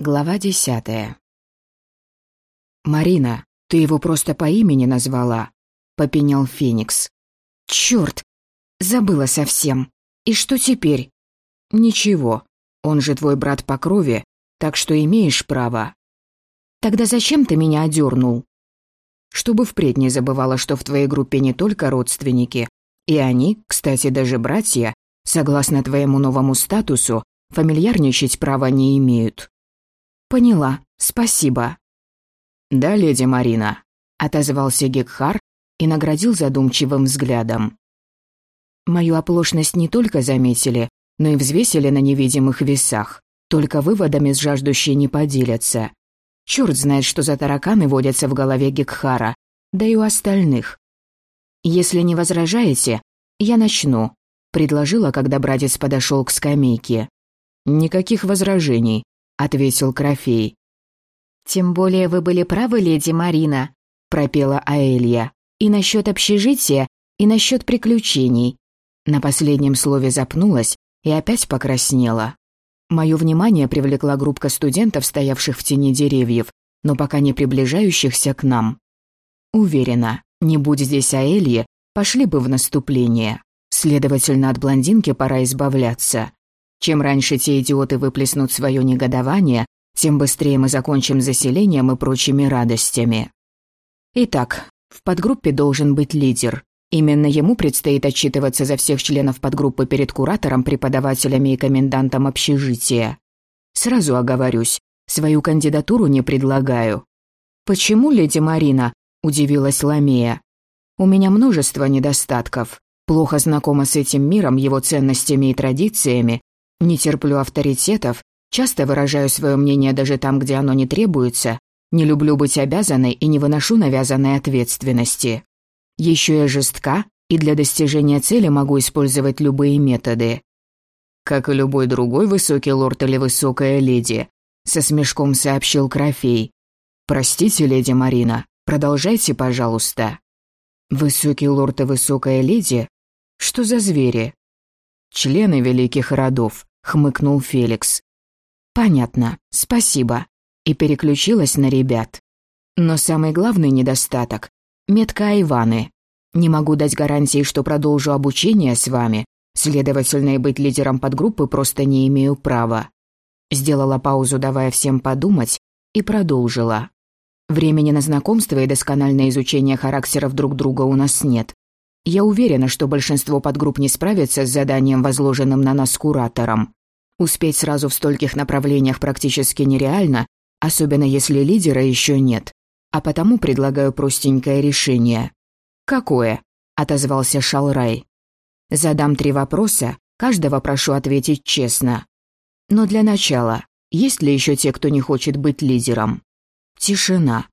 Глава десятая. «Марина, ты его просто по имени назвала», — попенял Феникс. «Чёрт! Забыла совсем. И что теперь?» «Ничего. Он же твой брат по крови, так что имеешь право». «Тогда зачем ты меня одернул?» «Чтобы впредь не забывала, что в твоей группе не только родственники, и они, кстати, даже братья, согласно твоему новому статусу, фамильярничать права не имеют». «Поняла. Спасибо». «Да, леди Марина», — отозвался Гекхар и наградил задумчивым взглядом. «Мою оплошность не только заметили, но и взвесили на невидимых весах. Только выводами с жаждущей не поделятся. Чёрт знает, что за тараканы водятся в голове Гекхара, да и у остальных. Если не возражаете, я начну», — предложила, когда братец подошел к скамейке. «Никаких возражений», ответил Крофей. «Тем более вы были правы, леди Марина», — пропела Аэлья. «И насчет общежития, и насчет приключений». На последнем слове запнулась и опять покраснела. Мое внимание привлекла группа студентов, стоявших в тени деревьев, но пока не приближающихся к нам. Уверена, не будь здесь Аэльи, пошли бы в наступление. Следовательно, от блондинки пора избавляться. Чем раньше те идиоты выплеснут свое негодование, тем быстрее мы закончим заселением и прочими радостями. Итак, в подгруппе должен быть лидер. Именно ему предстоит отчитываться за всех членов подгруппы перед куратором, преподавателями и комендантом общежития. Сразу оговорюсь, свою кандидатуру не предлагаю. «Почему, леди Марина?» – удивилась Ламея. «У меня множество недостатков. Плохо знакома с этим миром, его ценностями и традициями, не терплю авторитетов, часто выражаю свое мнение даже там, где оно не требуется, не люблю быть обязанной и не выношу навязанной ответственности. Еще я жестка, и для достижения цели могу использовать любые методы. Как и любой другой высокий лорд или высокая леди, со смешком сообщил Крофей. «Простите, леди Марина, продолжайте, пожалуйста». «Высокий лорд и высокая леди? Что за звери?» «Члены великих родов», хмыкнул Феликс. Понятно, спасибо. И переключилась на ребят. Но самый главный недостаток — метка Айваны. Не могу дать гарантии, что продолжу обучение с вами, следовательно, и быть лидером подгруппы просто не имею права. Сделала паузу, давая всем подумать, и продолжила. Времени на знакомство и доскональное изучение характеров друг друга у нас нет. Я уверена, что большинство подгрупп не справится с заданием, возложенным на нас куратором. Успеть сразу в стольких направлениях практически нереально, особенно если лидера еще нет. А потому предлагаю простенькое решение. «Какое?» – отозвался Шалрай. «Задам три вопроса, каждого прошу ответить честно. Но для начала, есть ли еще те, кто не хочет быть лидером?» Тишина.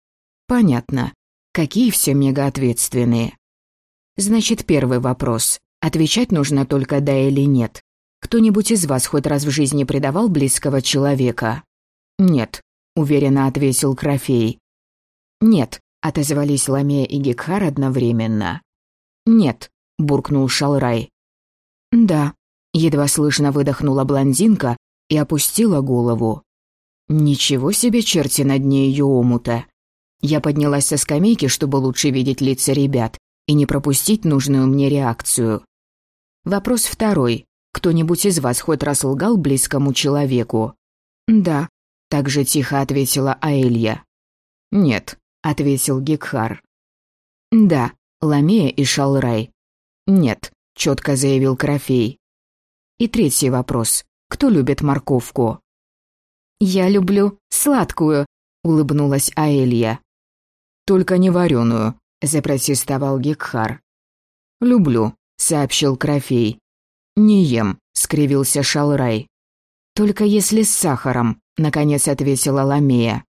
Понятно. Какие все мегаответственные. Значит, первый вопрос. Отвечать нужно только «да» или «нет». Кто-нибудь из вас хоть раз в жизни предавал близкого человека? Нет, уверенно ответил Крофей. Нет, отозвались Ламея и Гекхар одновременно. Нет, буркнул Шалрай. Да, едва слышно выдохнула блондинка и опустила голову. Ничего себе черти на дне ее омута. Я поднялась со скамейки, чтобы лучше видеть лица ребят и не пропустить нужную мне реакцию. Вопрос второй. Кто-нибудь из вас хоть раз лгал близкому человеку?» «Да», — так же тихо ответила Аэлья. «Нет», — ответил Гекхар. «Да», — Ламея и Шалрай. «Нет», — четко заявил Крофей. И третий вопрос. Кто любит морковку? «Я люблю сладкую», — улыбнулась Аэлья. «Только не вареную», — запротестовал Гекхар. «Люблю», — сообщил Крофей. «Не ем», — скривился Шалрай. «Только если с сахаром», — наконец ответила Ламея.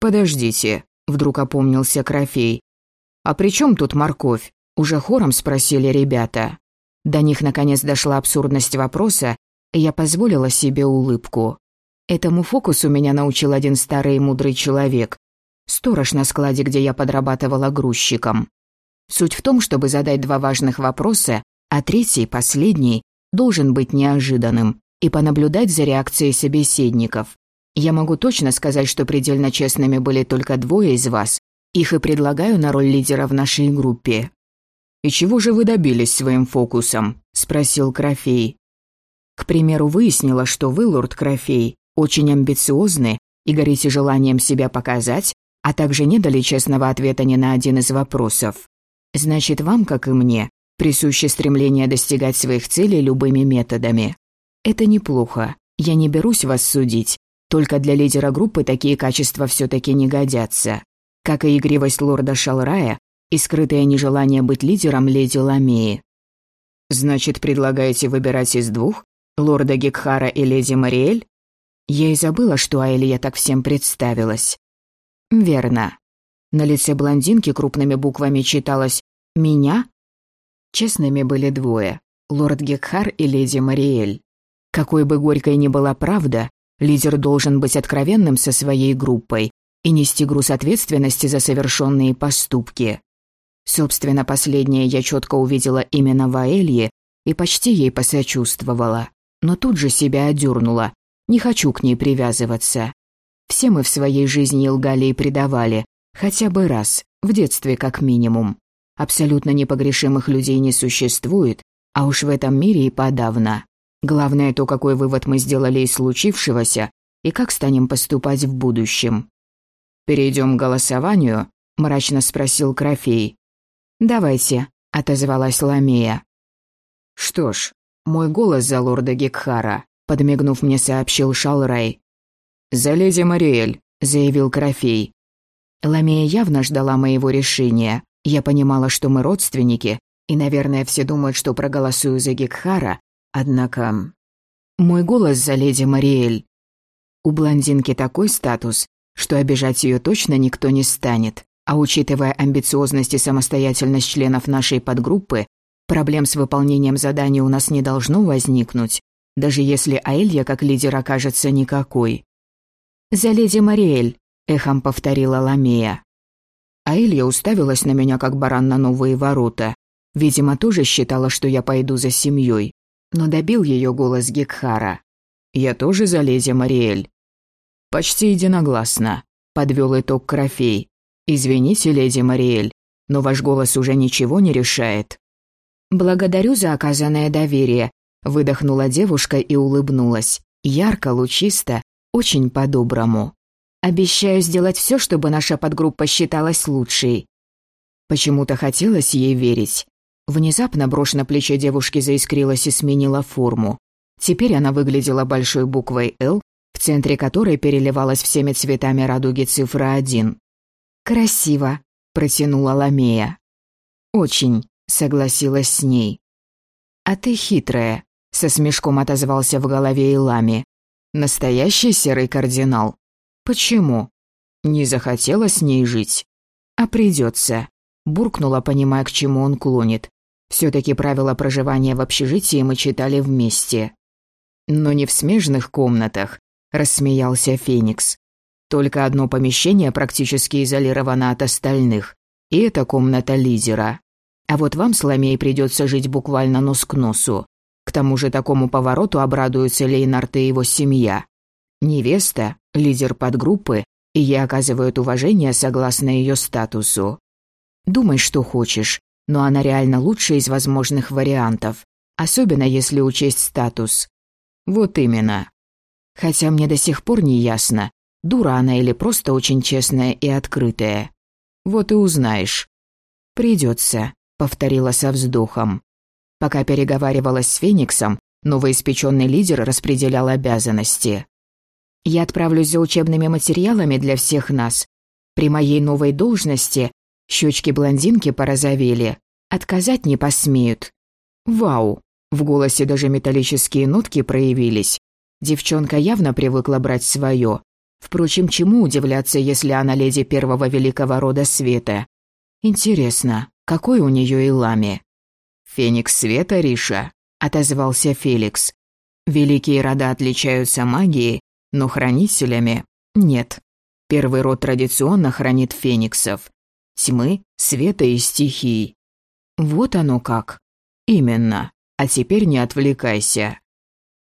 «Подождите», — вдруг опомнился Крофей. «А при чем тут морковь?» — уже хором спросили ребята. До них наконец дошла абсурдность вопроса, и я позволила себе улыбку. Этому фокусу меня научил один старый и мудрый человек. Сторож на складе, где я подрабатывала грузчиком. Суть в том, чтобы задать два важных вопроса, а третий, последний, должен быть неожиданным и понаблюдать за реакцией собеседников. Я могу точно сказать, что предельно честными были только двое из вас. Их и предлагаю на роль лидера в нашей группе». «И чего же вы добились своим фокусом?» – спросил Крофей. «К примеру, выяснила, что вы, лорд Крофей, очень амбициозны и горите желанием себя показать, а также не дали честного ответа ни на один из вопросов. Значит, вам, как и мне, присуще стремление достигать своих целей любыми методами. Это неплохо, я не берусь вас судить, только для лидера группы такие качества все-таки не годятся. Как и игривость лорда Шалрая и скрытое нежелание быть лидером леди Ламеи. «Значит, предлагаете выбирать из двух? Лорда Гекхара и леди Мариэль?» Я и забыла, что Аэлья так всем представилась. Верно. На лице блондинки крупными буквами читалось «Меня?» Честными были двое — лорд Гекхар и леди Мариэль. Какой бы горькой ни была правда, лидер должен быть откровенным со своей группой и нести груз ответственности за совершенные поступки. Собственно, последнее я четко увидела именно в Аэлье и почти ей посочувствовала, но тут же себя одернула. Не хочу к ней привязываться. Все мы в своей жизни лгали и предавали, хотя бы раз, в детстве как минимум. Абсолютно непогрешимых людей не существует, а уж в этом мире и подавно. Главное то, какой вывод мы сделали из случившегося и как станем поступать в будущем. «Перейдем к голосованию?» – мрачно спросил Крофей. «Давайте», – отозвалась Ламея. «Что ж, мой голос за лорда Гекхара», – подмигнув мне, сообщил Шалрай. «За леди Мариэль», — заявил Крофей. Ламея явно ждала моего решения. Я понимала, что мы родственники, и, наверное, все думают, что проголосую за Гекхара, однако... Мой голос за леди Мариэль. У блондинки такой статус, что обижать ее точно никто не станет, а учитывая амбициозность и самостоятельность членов нашей подгруппы, проблем с выполнением заданий у нас не должно возникнуть, даже если Аэлья как лидер окажется никакой. «За леди Мариэль», — эхом повторила Ламея. А Илья уставилась на меня, как баран на новые ворота. Видимо, тоже считала, что я пойду за семьей. Но добил ее голос Гекхара. «Я тоже за леди Мариэль». «Почти единогласно», — подвел итог Крофей. «Извините, леди Мариэль, но ваш голос уже ничего не решает». «Благодарю за оказанное доверие», — выдохнула девушка и улыбнулась. Ярко, лучисто, очень по-доброму. Обещаю сделать все, чтобы наша подгруппа считалась лучшей. Почему-то хотелось ей верить. Внезапно брошь на плече девушки заискрилась и сменила форму. Теперь она выглядела большой буквой «Л», в центре которой переливалась всеми цветами радуги цифра один. «Красиво», — протянула Ламея. «Очень», — согласилась с ней. «А ты хитрая», — со смешком отозвался в голове Илами. Настоящий серый кардинал. Почему? Не захотела с ней жить. А придется. Буркнула, понимая, к чему он клонит. Все-таки правила проживания в общежитии мы читали вместе. Но не в смежных комнатах, рассмеялся Феникс. Только одно помещение практически изолировано от остальных, и это комната лидера. А вот вам, Сломей, придется жить буквально нос к носу. К тому же такому повороту обрадуются Лейнард и его семья. Невеста – лидер подгруппы, и ей оказывают уважение согласно ее статусу. Думай, что хочешь, но она реально лучшая из возможных вариантов, особенно если учесть статус. Вот именно. Хотя мне до сих пор не ясно, дура она или просто очень честная и открытая. Вот и узнаешь. Придется, повторила со вздохом. Пока переговаривалась с Фениксом, новоиспеченный лидер распределял обязанности. «Я отправлюсь за учебными материалами для всех нас. При моей новой должности щечки блондинки порозовели. Отказать не посмеют». «Вау!» В голосе даже металлические нотки проявились. Девчонка явно привыкла брать свое. Впрочем, чему удивляться, если она леди первого великого рода света? Интересно, какой у нее Илами? «Феникс света, Риша», — отозвался Феликс. «Великие рода отличаются магией, но хранителями нет. Первый род традиционно хранит фениксов. Тьмы, света и стихий. Вот оно как. Именно. А теперь не отвлекайся.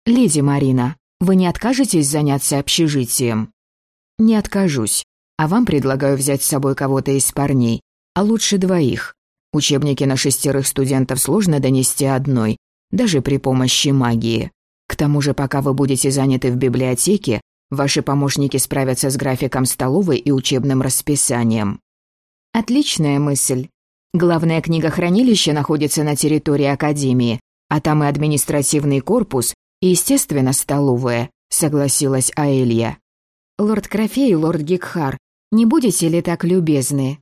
Леди Марина, Вы не откажетесь заняться общежитием?» «Не откажусь. А вам предлагаю взять с собой кого-то из парней, а лучше двоих. Учебники на шестерых студентов сложно донести одной, даже при помощи магии. К тому же, пока вы будете заняты в библиотеке, ваши помощники справятся с графиком столовой и учебным расписанием. Отличная мысль. Главное книгохранилище находится на территории Академии, а там и административный корпус, и, естественно, столовая, согласилась Аэлья. Лорд Крофей и лорд Гикхар, не будете ли так любезны?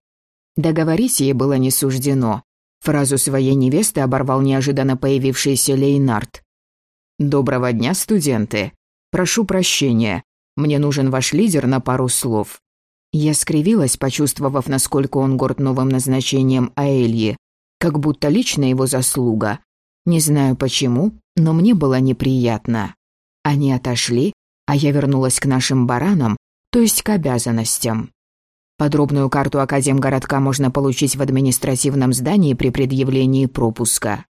Договорить ей было не суждено. Фразу своей невесты оборвал неожиданно появившийся Лейнард. «Доброго дня, студенты. Прошу прощения. Мне нужен ваш лидер на пару слов. Я скривилась, почувствовав, насколько он горд новым назначением Аэльи, как будто лично его заслуга. Не знаю почему, но мне было неприятно. Они отошли, а я вернулась к нашим баранам, то есть к обязанностям. Подробную карту Академгородка можно получить в административном здании при предъявлении пропуска.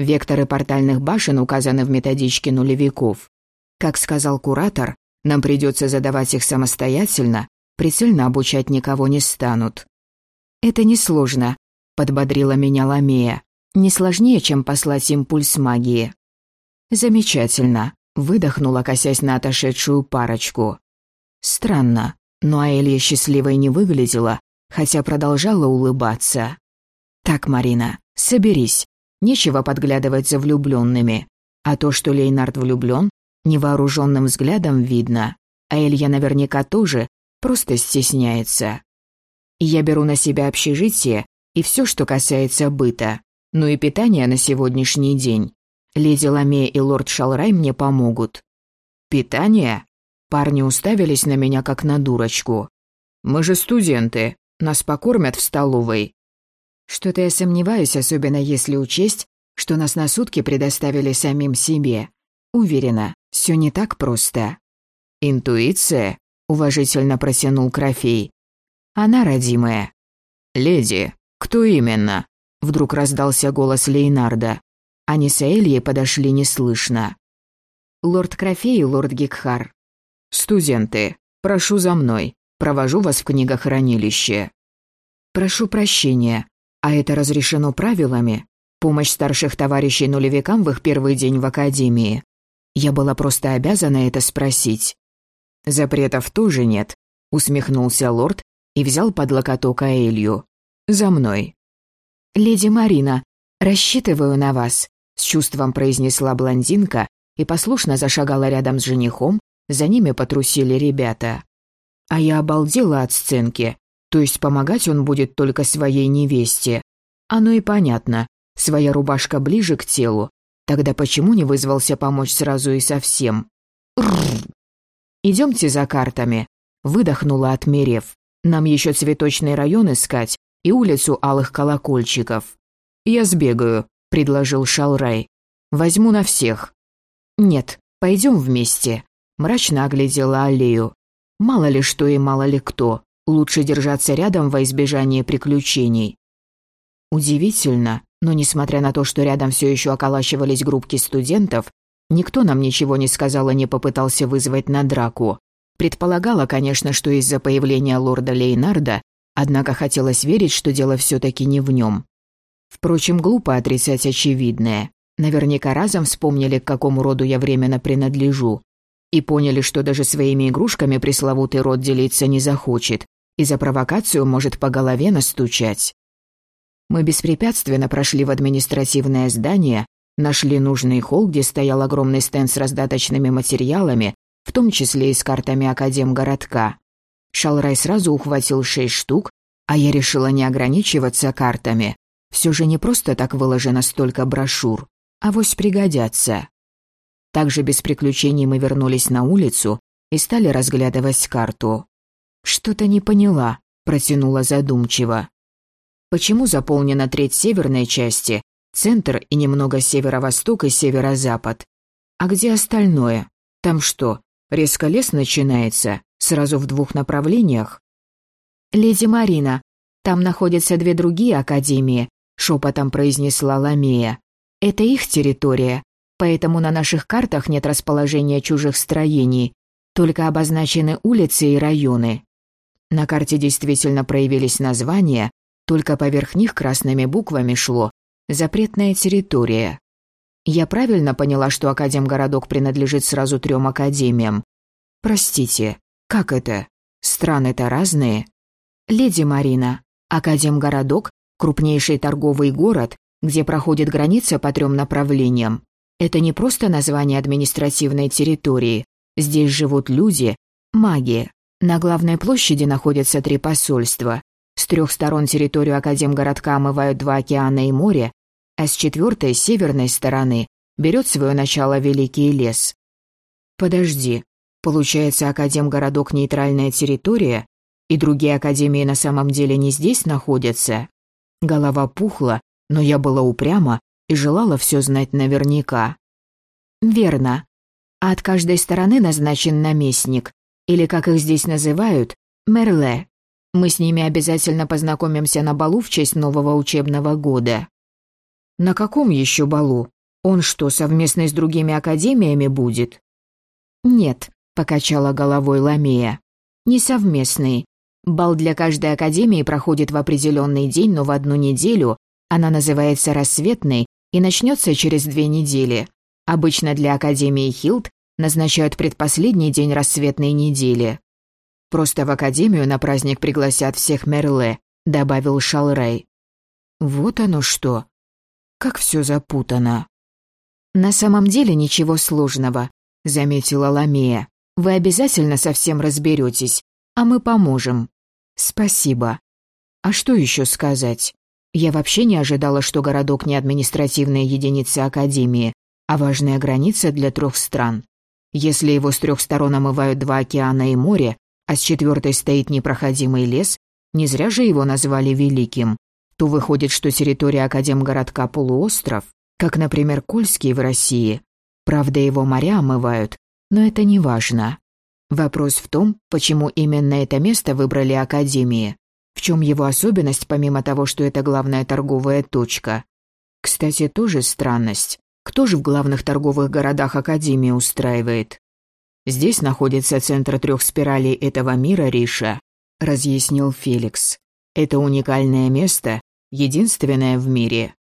Векторы портальных башен указаны в методичке нулевиков. Как сказал куратор, нам придется задавать их самостоятельно, прицельно обучать никого не станут. «Это несложно», — подбодрила меня Ламея. «Не сложнее, чем послать импульс магии». «Замечательно», — выдохнула, косясь на отошедшую парочку. Странно, но Аэлья счастливой не выглядела, хотя продолжала улыбаться. «Так, Марина, соберись. Нечего подглядывать за влюбленными. А то, что Лейнард влюблен, невооруженным взглядом видно. А Элья наверняка тоже, просто стесняется. Я беру на себя общежитие и все, что касается быта, ну и питание на сегодняшний день. Леди Ламея и лорд Шалрай мне помогут. Питание? Парни уставились на меня как на дурочку. Мы же студенты, нас покормят в столовой. Что-то я сомневаюсь, особенно если учесть, что нас на сутки предоставили самим себе. Уверена, все не так просто. Интуиция? уважительно протянул Крофей. Она родимая. Леди, кто именно? Вдруг раздался голос Лейнарда. Они с Эльей подошли неслышно. Лорд Крофей и лорд Гикхар. Студенты, прошу за мной. Провожу вас в книгохранилище. Прошу прощения. А это разрешено правилами? Помощь старших товарищей нулевикам в их первый день в академии. Я была просто обязана это спросить. «Запретов тоже нет», — усмехнулся лорд и взял под локоток Аэлью. «За мной». «Леди Марина, рассчитываю на вас», — с чувством произнесла блондинка и послушно зашагала рядом с женихом, за ними потрусили ребята. А я обалдела от сценки, то есть помогать он будет только своей невесте. Оно и понятно, своя рубашка ближе к телу, тогда почему не вызвался помочь сразу и совсем? «Идемте за картами», — выдохнула, отмерев. «Нам еще цветочный район искать и улицу алых колокольчиков». «Я сбегаю», — предложил Шалрай. «Возьму на всех». «Нет, пойдем вместе», — мрачно оглядела аллею. «Мало ли что и мало ли кто. Лучше держаться рядом во избежание приключений». Удивительно, но несмотря на то, что рядом все еще околачивались группки студентов, Никто нам ничего не сказал и не попытался вызвать на драку. Предполагала, конечно, что из-за появления лорда Лейнарда, однако хотелось верить, что дело все-таки не в нем. Впрочем, глупо отрицать очевидное. Наверняка разом вспомнили, к какому роду я временно принадлежу. И поняли, что даже своими игрушками пресловутый род делиться не захочет, и за провокацию может по голове настучать. Мы беспрепятственно прошли в административное здание, Нашли нужный холл, где стоял огромный стенд с раздаточными материалами, в том числе и с картами Академгородка. Шалрай сразу ухватил шесть штук, а я решила не ограничиваться картами. Все же не просто так выложено столько брошюр, а вось пригодятся. Также без приключений мы вернулись на улицу и стали разглядывать карту. «Что-то не поняла», — протянула задумчиво. «Почему заполнена треть северной части, Центр и немного северо-восток и северо-запад. А где остальное? Там что, резко лес начинается? Сразу в двух направлениях? «Леди Марина, там находятся две другие академии», — шепотом произнесла Ламея. «Это их территория. поэтому на наших картах нет расположения чужих строений, только обозначены улицы и районы. На карте действительно проявились названия, только поверх них красными буквами шло «Запретная территория». Я правильно поняла, что Академгородок принадлежит сразу трем академиям? Простите, как это? Страны-то разные. Леди Марина, Академгородок – крупнейший торговый город, где проходит граница по трем направлениям. Это не просто название административной территории. Здесь живут люди, маги. На главной площади находятся три посольства. С трех сторон территорию Академгородка омывают два океана и море, а с четвертой, северной стороны, берет свое начало Великий лес. Подожди, получается, Академгородок – нейтральная территория, и другие академии на самом деле не здесь находятся? Голова пухла, но я была упряма и желала все знать наверняка. Верно. А от каждой стороны назначен наместник, или, как их здесь называют, мерле. Мы с ними обязательно познакомимся на балу в честь нового учебного года. На каком еще балу? Он что, совместный с другими академиями будет? Нет, покачала головой Ламея. Не совместный. Бал для каждой академии проходит в определенный день, но в одну неделю. Она называется рассветной и начнется через две недели. Обычно для Академии Хилд назначают предпоследний день рассветной недели. Просто в Академию на праздник пригласят всех Мерле», — добавил Шалрей. «Вот оно что. Как все запутано». «На самом деле ничего сложного», — заметила Ламия. «Вы обязательно совсем разберетесь, а мы поможем». «Спасибо. А что еще сказать? Я вообще не ожидала, что городок не административная единица Академии, а важная граница для трех стран. Если его с трех сторон омывают два океана и море, а с четвертой стоит непроходимый лес, не зря же его назвали Великим, то выходит, что территория Академгородка полуостров, как, например, Кольский в России. Правда, его моря омывают, но это не важно. Вопрос в том, почему именно это место выбрали Академии. В чем его особенность, помимо того, что это главная торговая точка? Кстати, тоже странность. Кто же в главных торговых городах Академии устраивает? Здесь находится центр трех спиралей этого мира, Риша», — разъяснил Феликс. «Это уникальное место, единственное в мире».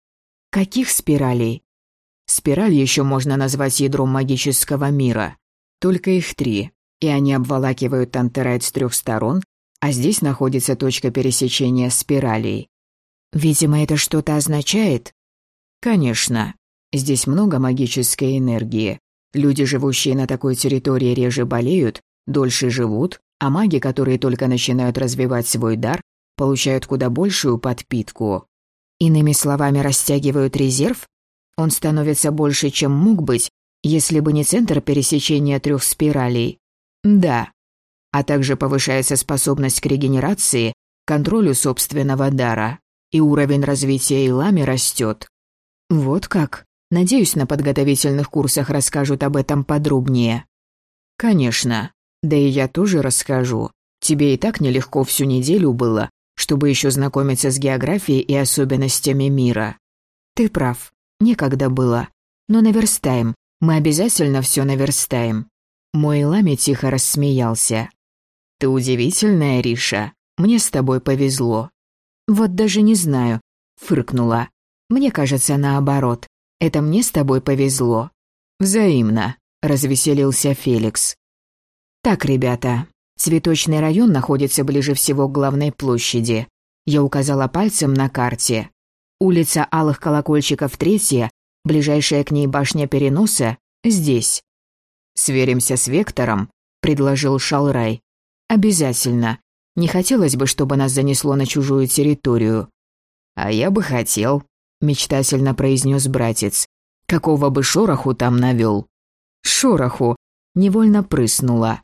«Каких спиралей?» «Спираль еще можно назвать ядром магического мира. Только их три, и они обволакивают Тантерайт с трех сторон, а здесь находится точка пересечения спиралей. Видимо, это что-то означает? Конечно. Здесь много магической энергии, Люди, живущие на такой территории, реже болеют, дольше живут, а маги, которые только начинают развивать свой дар, получают куда большую подпитку. Иными словами, растягивают резерв? Он становится больше, чем мог быть, если бы не центр пересечения трех спиралей. Да. А также повышается способность к регенерации, контролю собственного дара. И уровень развития Илами растет. Вот как. Надеюсь, на подготовительных курсах расскажут об этом подробнее. Конечно. Да и я тоже расскажу. Тебе и так нелегко всю неделю было, чтобы еще знакомиться с географией и особенностями мира. Ты прав. Некогда было. Но наверстаем. Мы обязательно все наверстаем. Мой Лами тихо рассмеялся. Ты удивительная, Риша. Мне с тобой повезло. Вот даже не знаю, фыркнула. Мне кажется, наоборот. Это мне с тобой повезло». «Взаимно», — развеселился Феликс. «Так, ребята, цветочный район находится ближе всего к главной площади. Я указала пальцем на карте. Улица Алых Колокольчиков третья, ближайшая к ней башня Переноса, здесь. «Сверимся с Вектором», — предложил Шалрай. «Обязательно. Не хотелось бы, чтобы нас занесло на чужую территорию». «А я бы хотел», мечтательно произнес братец. Какого бы шороху там навел? Шороху. Невольно прыснула.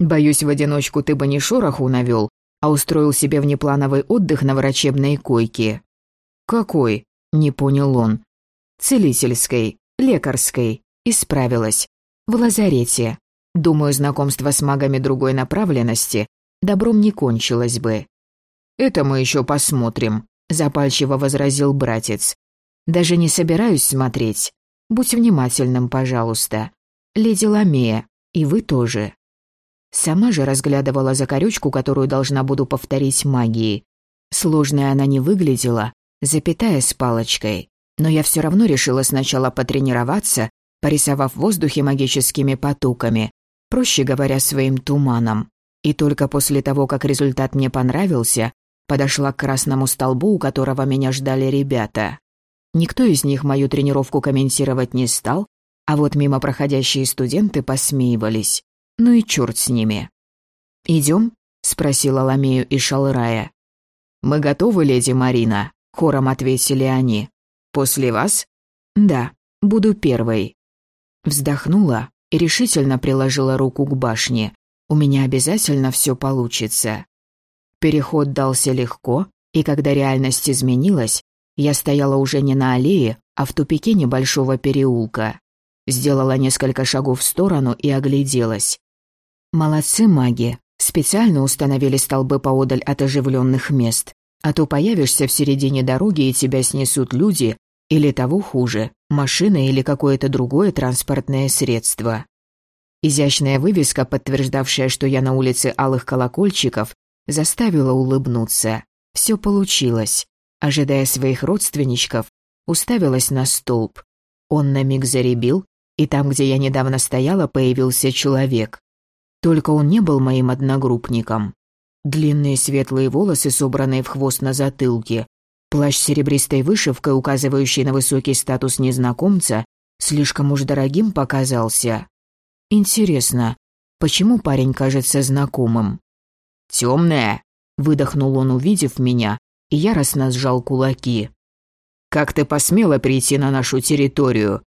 Боюсь, в одиночку ты бы не шороху навел, а устроил себе внеплановый отдых на врачебной койке. Какой? Не понял он. Целительской, лекарской. Исправилась. В лазарете. Думаю, знакомство с магами другой направленности добром не кончилось бы. Это мы еще посмотрим, запальчиво возразил братец. Даже не собираюсь смотреть. Будь внимательным, пожалуйста. Леди Ламея, и вы тоже. Сама же разглядывала закорючку, которую должна буду повторить магией. Сложная она не выглядела, запятая с палочкой. Но я все равно решила сначала потренироваться, порисовав в воздухе магическими потоками, проще говоря, своим туманом. И только после того, как результат мне понравился, подошла к красному столбу, у которого меня ждали ребята. Никто из них мою тренировку комментировать не стал, а вот мимо проходящие студенты посмеивались. Ну и черт с ними. «Идем?» — спросила Ламею и Шалрая. «Мы готовы, леди Марина», — хором ответили они. «После вас?» «Да, буду первой». Вздохнула и решительно приложила руку к башне. «У меня обязательно все получится». Переход дался легко, и когда реальность изменилась, я стояла уже не на аллее, а в тупике небольшого переулка. Сделала несколько шагов в сторону и огляделась. Молодцы маги, специально установили столбы поодаль от оживленных мест, а то появишься в середине дороги и тебя снесут люди, или того хуже, машина или какое-то другое транспортное средство. Изящная вывеска, подтверждавшая, что я на улице Алых Колокольчиков, заставила улыбнуться. Все получилось. Ожидая своих родственничков, уставилась на столб. Он на миг заребил, и там, где я недавно стояла, появился человек. Только он не был моим одногруппником. Длинные светлые волосы, собранные в хвост на затылке, плащ с серебристой вышивкой, указывающий на высокий статус незнакомца, слишком уж дорогим показался. Интересно, почему парень кажется знакомым? «Темная!» — выдохнул он, увидев меня, и яростно сжал кулаки. «Как ты посмела прийти на нашу территорию?